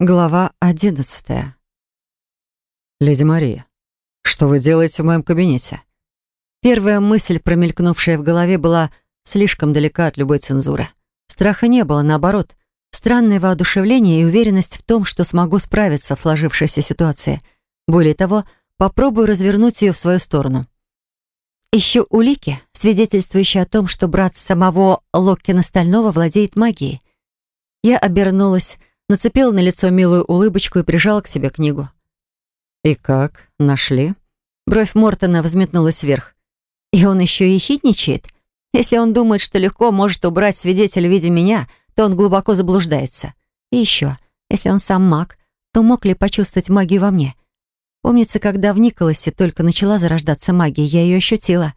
Глава одиннадцатая. «Леди Мария, что вы делаете в моем кабинете?» Первая мысль, промелькнувшая в голове, была слишком далека от любой цензуры. Страха не было, наоборот. Странное воодушевление и уверенность в том, что смогу справиться в сложившейся ситуации. Более того, попробую развернуть ее в свою сторону. Ищу улики, свидетельствующие о том, что брат самого Локкина Стального владеет магией. Я обернулась, нацепила на лицо милую улыбочку и прижала к себе книгу. «И как? Нашли?» Бровь Мортона взметнулась вверх. «И он еще и хитничает? Если он думает, что легко может убрать свидетеля в виде меня, то он глубоко заблуждается. И еще, если он сам маг, то мог ли почувствовать магию во мне? Помнится, когда в Николасе только начала зарождаться магия, я ее ощутила.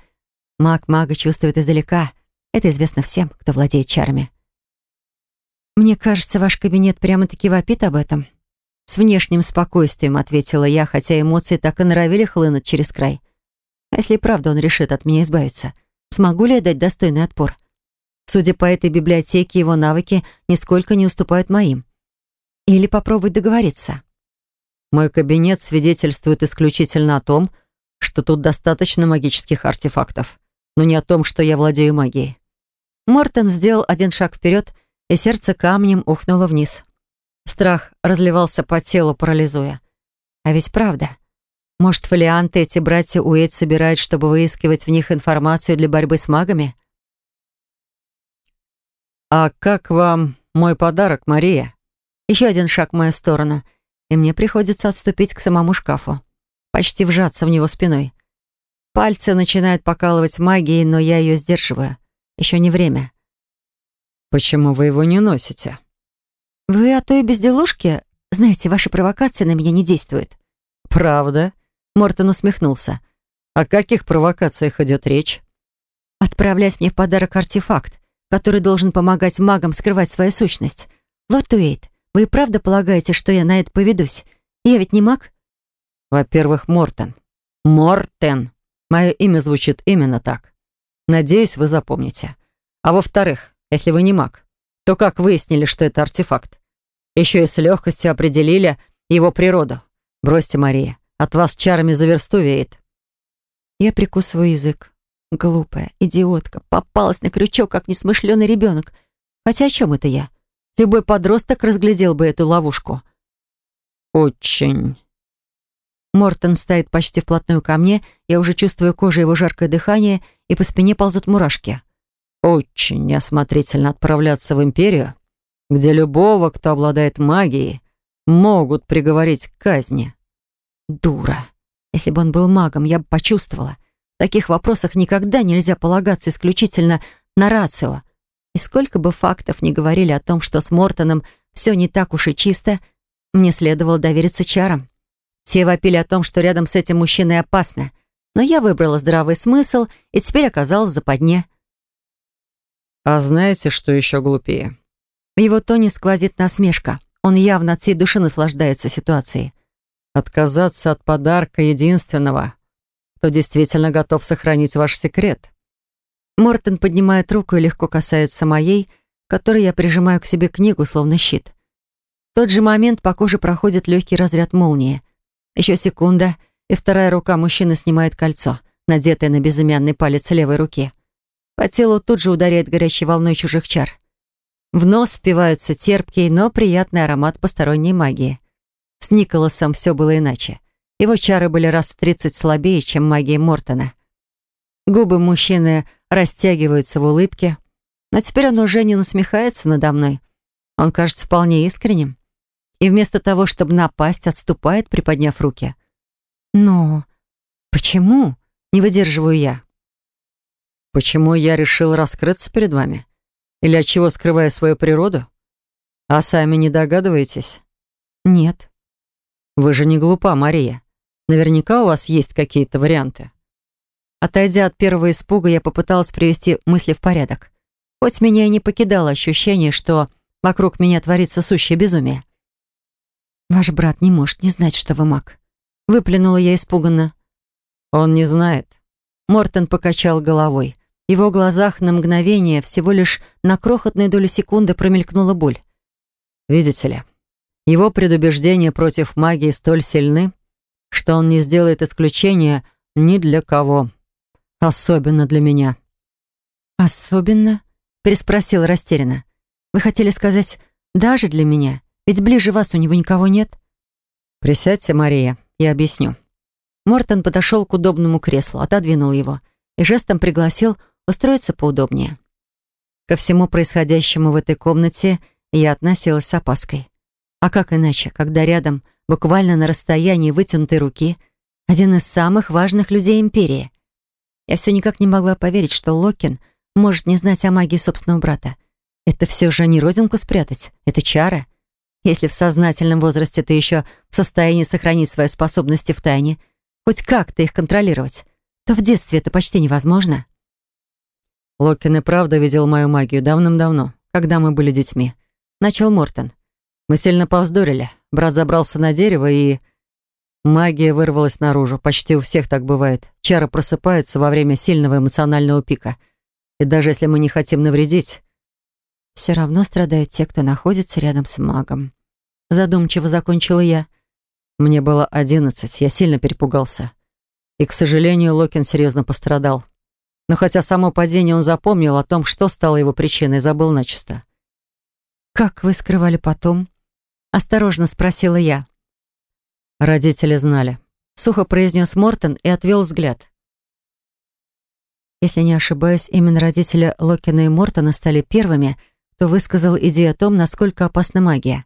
Маг мага чувствует издалека. Это известно всем, кто владеет чарами. «Мне кажется, ваш кабинет прямо-таки вопит об этом». «С внешним спокойствием», — ответила я, хотя эмоции так и норовили хлынуть через край. «А если правда он решит от меня избавиться, смогу ли я дать достойный отпор?» Судя по этой библиотеке, его навыки нисколько не уступают моим. Или попробовать договориться. Мой кабинет свидетельствует исключительно о том, что тут достаточно магических артефактов, но не о том, что я владею магией. Мортон сделал один шаг вперед и сердце камнем ухнуло вниз. Страх разливался по телу, парализуя. А ведь правда. Может, фолианты эти братья Уэйт собирают, чтобы выискивать в них информацию для борьбы с магами? «А как вам мой подарок, Мария?» Еще один шаг в мою сторону, и мне приходится отступить к самому шкафу. Почти вжаться в него спиной. Пальцы начинают покалывать магией, но я ее сдерживаю. Еще не время. «Почему вы его не носите?» «Вы о той безделушке? Знаете, ваши провокации на меня не действуют». «Правда?» Мортон усмехнулся. «О каких провокациях идет речь?» «Отправлять мне в подарок артефакт, который должен помогать магам скрывать свою сущность. Лорд Уэйт, вы и правда полагаете, что я на это поведусь? Я ведь не маг?» «Во-первых, Мортон. Мортен. Мое имя звучит именно так. Надеюсь, вы запомните. А во-вторых, если вы не маг, то как выяснили, что это артефакт? Еще и с легкостью определили его природу. Бросьте, Мария, от вас чарами за версту веет. Я прикусываю язык. Глупая, идиотка, попалась на крючок, как несмышленый ребенок. Хотя о чем это я? Любой подросток разглядел бы эту ловушку. Очень. Мортон стоит почти вплотную ко мне, я уже чувствую кожей его жаркое дыхание, и по спине ползут мурашки очень неосмотрительно отправляться в Империю, где любого, кто обладает магией, могут приговорить к казни. Дура. Если бы он был магом, я бы почувствовала. В таких вопросах никогда нельзя полагаться исключительно на рацио. И сколько бы фактов ни говорили о том, что с Мортоном все не так уж и чисто, мне следовало довериться чарам. Те вопили о том, что рядом с этим мужчиной опасно. Но я выбрала здравый смысл и теперь оказалась в западне. А знаете, что еще глупее? В его тоне сквозит насмешка. Он явно от всей души наслаждается ситуацией. Отказаться от подарка единственного, кто действительно готов сохранить ваш секрет. Мортон поднимает руку и легко касается моей, которой я прижимаю к себе книгу, словно щит. В тот же момент по коже проходит легкий разряд молнии. Еще секунда, и вторая рука мужчины снимает кольцо, надетое на безымянный палец левой руки. По телу тут же ударяет горячей волной чужих чар. В нос впивается терпкий, но приятный аромат посторонней магии. С Николасом все было иначе. Его чары были раз в тридцать слабее, чем магия Мортона. Губы мужчины растягиваются в улыбке, но теперь он уже не насмехается надо мной. Он кажется вполне искренним. И вместо того, чтобы напасть, отступает, приподняв руки. Но почему? Не выдерживаю я. Почему я решил раскрыться перед вами? Или от чего скрываю свою природу? А сами не догадываетесь? Нет. Вы же не глупа, Мария. Наверняка у вас есть какие-то варианты. Отойдя от первого испуга, я попыталась привести мысли в порядок. Хоть меня и не покидало ощущение, что вокруг меня творится сущее безумие. «Ваш брат не может не знать, что вы маг», — выплюнула я испуганно. «Он не знает». Мортон покачал головой. Его глазах на мгновение, всего лишь на крохотной долю секунды промелькнула боль. «Видите ли, Его предубеждения против магии столь сильны, что он не сделает исключения ни для кого. Особенно для меня. «Особенно?» — переспросила растерянно. «Вы хотели сказать «даже для меня»? Ведь ближе вас у него никого нет?» «Присядьте, Мария, я объясню». Мортон подошел к удобному креслу, отодвинул его и жестом пригласил устроиться поудобнее. Ко всему происходящему в этой комнате я относилась с опаской. А как иначе, когда рядом, буквально на расстоянии вытянутой руки, один из самых важных людей Империи? Я все никак не могла поверить, что Локин может не знать о магии собственного брата. Это все же не родинку спрятать, это чара. Если в сознательном возрасте ты еще в состоянии сохранить свои способности в тайне, хоть как-то их контролировать, то в детстве это почти невозможно. Локин и правда видел мою магию давным-давно, когда мы были детьми. Начал Мортон. Мы сильно повздорили. Брат забрался на дерево и... Магия вырвалась наружу. Почти у всех так бывает. Чары просыпаются во время сильного эмоционального пика. И даже если мы не хотим навредить... Все равно страдают те, кто находится рядом с магом. Задумчиво закончила я. Мне было одиннадцать, я сильно перепугался. И, к сожалению, Локин серьезно пострадал. Но хотя само падение он запомнил о том, что стало его причиной, забыл начисто. «Как вы скрывали потом?» Осторожно спросила я. Родители знали. Сухо произнес Мортон и отвел взгляд. Если не ошибаюсь, именно родители Локина и Мортона стали первыми, кто высказал идею о том, насколько опасна магия.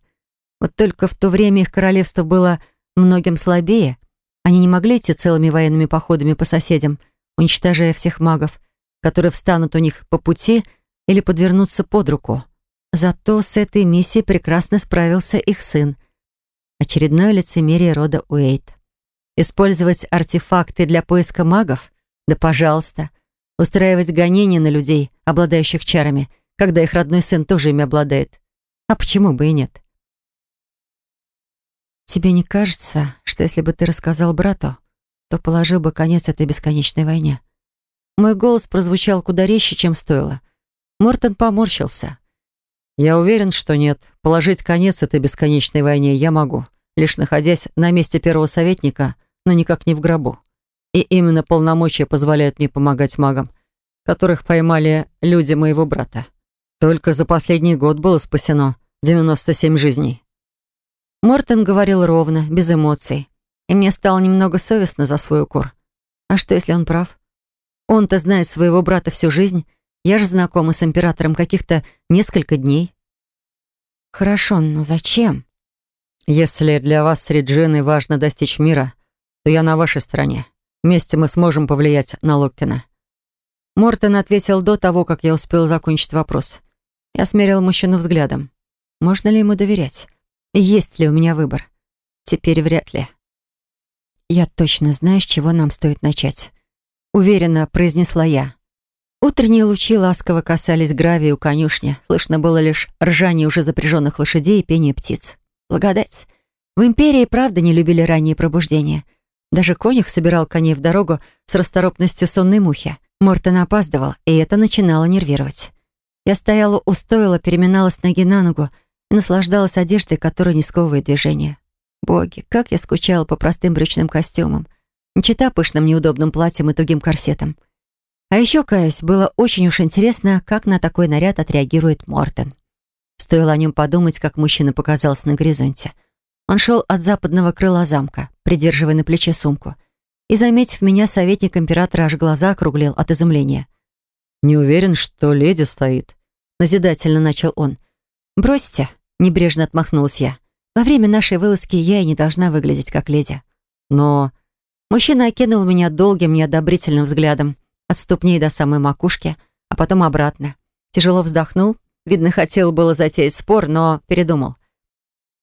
Вот только в то время их королевство было многим слабее. Они не могли идти целыми военными походами по соседям, уничтожая всех магов, которые встанут у них по пути или подвернутся под руку. Зато с этой миссией прекрасно справился их сын. Очередное лицемерие рода Уэйт. Использовать артефакты для поиска магов? Да пожалуйста. Устраивать гонения на людей, обладающих чарами, когда их родной сын тоже ими обладает. А почему бы и нет? Тебе не кажется, что если бы ты рассказал брату, то положил бы конец этой бесконечной войне? Мой голос прозвучал куда резче, чем стоило. Мортон поморщился. Я уверен, что нет. Положить конец этой бесконечной войне я могу, лишь находясь на месте первого советника, но никак не в гробу. И именно полномочия позволяют мне помогать магам, которых поймали люди моего брата. Только за последний год было спасено 97 жизней. Мортон говорил ровно, без эмоций. И мне стало немного совестно за свой укор. А что, если он прав? Он-то знает своего брата всю жизнь, я же знакома с императором каких-то несколько дней. Хорошо, но зачем? Если для вас с Реджиной важно достичь мира, то я на вашей стороне. Вместе мы сможем повлиять на Локкина. Мортон ответил до того, как я успел закончить вопрос. Я смерил мужчину взглядом. Можно ли ему доверять? есть ли у меня выбор? Теперь вряд ли. Я точно знаю, с чего нам стоит начать. Уверенно произнесла я. Утренние лучи ласково касались гравия у конюшни. Слышно было лишь ржание уже запряженных лошадей и пение птиц. Благодать. В империи правда не любили ранние пробуждения. Даже конюх собирал коней в дорогу с расторопностью сонной мухи. Мортон опаздывал, и это начинало нервировать. Я стояла у стойла, переминалась ноги на ногу и наслаждалась одеждой, которая не сковывает движение. Боги, как я скучала по простым брючным костюмам, не чита пышным неудобным платьем и тугим корсетом. А еще, каюсь, было очень уж интересно, как на такой наряд отреагирует Мортон. Стоило о нем подумать, как мужчина показался на горизонте. Он шел от западного крыла замка, придерживая на плече сумку. И, заметив меня, советник императора аж глаза округлил от изумления. «Не уверен, что леди стоит», — назидательно начал он. «Бросьте», — небрежно отмахнулась я. «Во время нашей вылазки я и не должна выглядеть как леди». «Но...» Мужчина окинул меня долгим, неодобрительным взглядом, от ступней до самой макушки, а потом обратно. Тяжело вздохнул, видно, хотел было затеять спор, но передумал.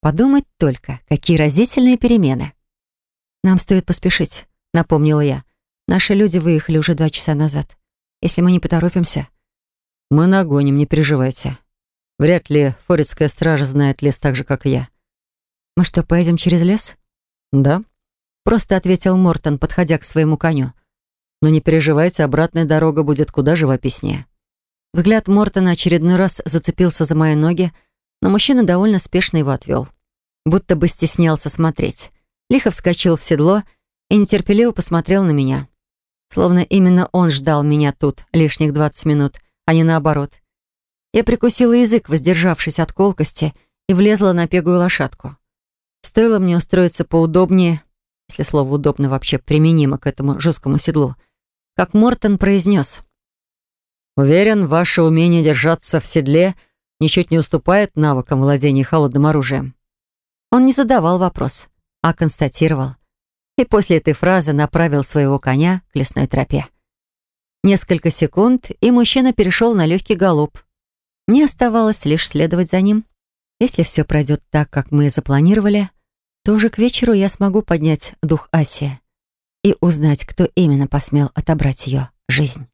Подумать только, какие разительные перемены. «Нам стоит поспешить», — напомнила я. «Наши люди выехали уже два часа назад. Если мы не поторопимся...» «Мы нагоним, не переживайте. Вряд ли форецкая стража знает лес так же, как и я». «Мы что, поедем через лес?» «Да», — просто ответил Мортон, подходя к своему коню. Но не переживайте, обратная дорога будет куда живописнее. Взгляд Мортона очередной раз зацепился за мои ноги, но мужчина довольно спешно его отвел. будто бы стеснялся смотреть. Лихо вскочил в седло и нетерпеливо посмотрел на меня. Словно именно он ждал меня тут лишних двадцать минут, а не наоборот. Я прикусила язык, воздержавшись от колкости, и влезла на пегую лошадку. Стоило мне устроиться поудобнее, если слово «удобно» вообще применимо к этому жесткому седлу, как Мортон произнес. «Уверен, ваше умение держаться в седле ничуть не уступает навыкам владения холодным оружием». Он не задавал вопрос, а констатировал. И после этой фразы направил своего коня к лесной тропе. Несколько секунд, и мужчина перешел на легкий галоп. Мне оставалось лишь следовать за ним. Если все пройдет так, как мы запланировали, то уже к вечеру я смогу поднять дух Асии и узнать, кто именно посмел отобрать ее жизнь.